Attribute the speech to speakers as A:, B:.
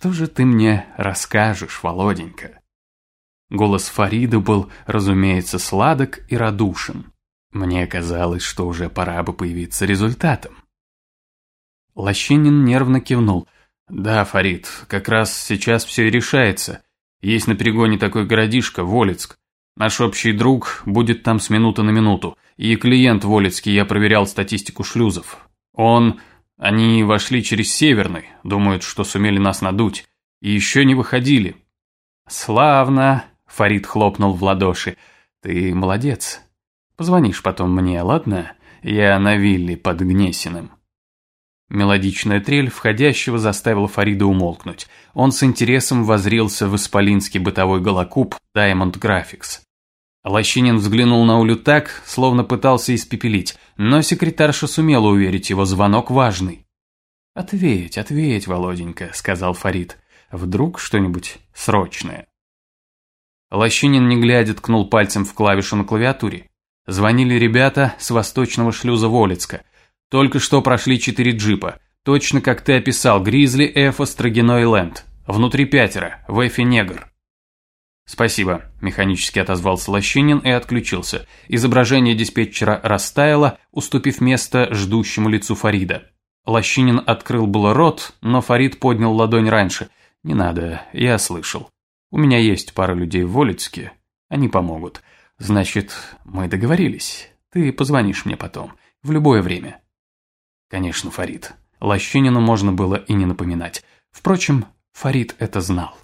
A: что же ты мне расскажешь, Володенька?» Голос Фарида был, разумеется, сладок и радушен. Мне казалось, что уже пора бы появиться результатом. Лощинин нервно кивнул. «Да, Фарид, как раз сейчас все и решается. Есть на перегоне такой городишко, Волецк. Наш общий друг будет там с минуты на минуту. И клиент Волецкий, я проверял статистику шлюзов. Он... Они вошли через Северный, думают, что сумели нас надуть. И еще не выходили. «Славно!» – Фарид хлопнул в ладоши. «Ты молодец. Позвонишь потом мне, ладно? Я на вилле под Гнесиным». Мелодичная трель входящего заставила Фарида умолкнуть. Он с интересом возрился в исполинский бытовой голокуб Diamond Graphics. Лощинин взглянул на Улю так, словно пытался испепелить, но секретарша сумела уверить его, звонок важный. «Ответь, ответь, Володенька», — сказал Фарид. «Вдруг что-нибудь срочное?» Лощинин, не глядя, ткнул пальцем в клавишу на клавиатуре. Звонили ребята с восточного шлюза Волецка. Только что прошли четыре джипа. Точно как ты описал, Гризли, Эфа, Строгино и Лэнд. Внутри пятеро, в Эфе негр. «Спасибо», – механически отозвался Лощинин и отключился. Изображение диспетчера растаяло, уступив место ждущему лицу Фарида. Лощинин открыл было рот, но Фарид поднял ладонь раньше. «Не надо, я слышал. У меня есть пара людей в Волицке, они помогут. Значит, мы договорились. Ты позвонишь мне потом, в любое время». «Конечно, Фарид». Лощинину можно было и не напоминать. Впрочем, Фарид это знал.